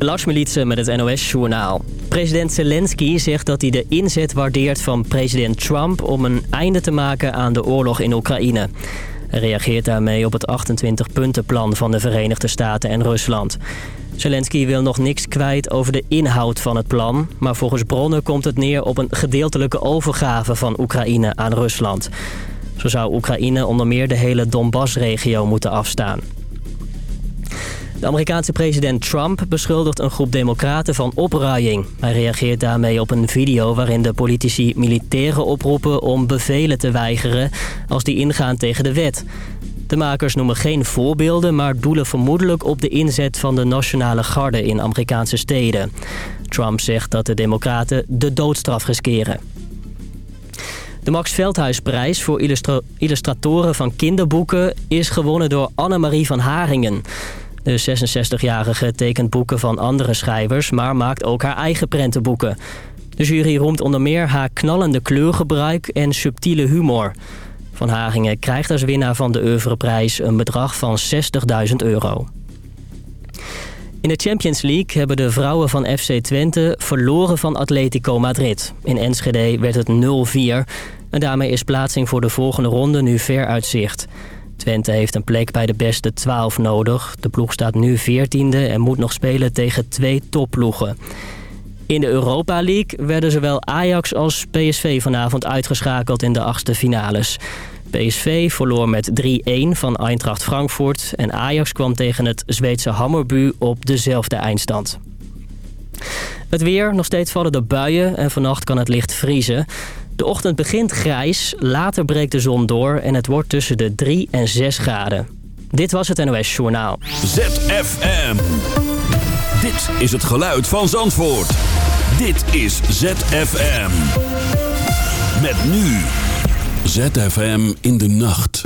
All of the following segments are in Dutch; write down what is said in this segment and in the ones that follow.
Lars met het NOS-journaal. President Zelensky zegt dat hij de inzet waardeert van president Trump... om een einde te maken aan de oorlog in Oekraïne. Hij reageert daarmee op het 28-puntenplan van de Verenigde Staten en Rusland. Zelensky wil nog niks kwijt over de inhoud van het plan... maar volgens bronnen komt het neer op een gedeeltelijke overgave van Oekraïne aan Rusland. Zo zou Oekraïne onder meer de hele Donbass-regio moeten afstaan. De Amerikaanse president Trump beschuldigt een groep democraten van opruiing. Hij reageert daarmee op een video waarin de politici militairen oproepen om bevelen te weigeren als die ingaan tegen de wet. De makers noemen geen voorbeelden, maar doelen vermoedelijk op de inzet van de nationale garde in Amerikaanse steden. Trump zegt dat de democraten de doodstraf riskeren. De Max Veldhuisprijs voor illustratoren van kinderboeken is gewonnen door Annemarie van Haringen. De 66-jarige tekent boeken van andere schrijvers, maar maakt ook haar eigen prentenboeken. De jury roemt onder meer haar knallende kleurgebruik en subtiele humor. Van Haringen krijgt als winnaar van de Oeuvreprijs een bedrag van 60.000 euro. In de Champions League hebben de vrouwen van FC Twente verloren van Atletico Madrid. In Enschede werd het 0-4 en daarmee is plaatsing voor de volgende ronde nu ver uit zicht. Twente heeft een plek bij de beste 12 nodig. De ploeg staat nu 14e en moet nog spelen tegen twee topploegen. In de Europa League werden zowel Ajax als PSV vanavond uitgeschakeld in de achtste finales. PSV verloor met 3-1 van Eintracht Frankfurt... en Ajax kwam tegen het Zweedse Hammerbu op dezelfde eindstand. Het weer, nog steeds vallen de buien en vannacht kan het licht vriezen. De ochtend begint grijs, later breekt de zon door en het wordt tussen de 3 en 6 graden. Dit was het NOS Journaal. ZFM. Dit is het geluid van Zandvoort. Dit is ZFM. Met nu. ZFM in de nacht.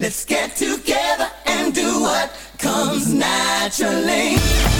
Let's get together and do what comes naturally.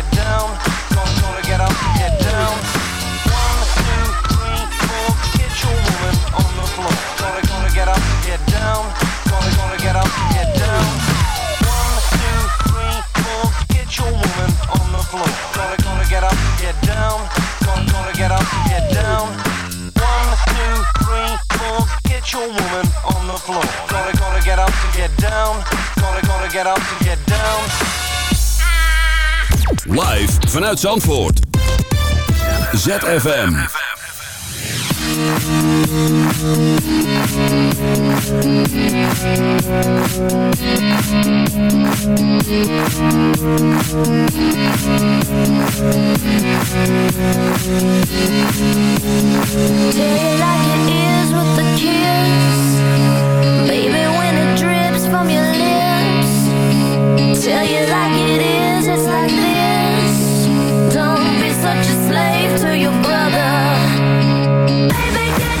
Gotta gonna get up, get down. your woman on the floor gonna get up. to get down. One, two, three, four. Get your woman on the floor. Gonna, gonna get up, get down. Gonna, gonna get up, get down. One, two, three, four. Get your woman on the floor. Gonna, gonna get up to get down. Gonna, gonna get up to get down. Live vanuit Zandvoort. ZFM. You like it is with the kiss Baby, when it drips from your lips Don't be such a slave to your brother. Baby, get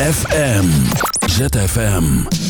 ZFM. ZFM.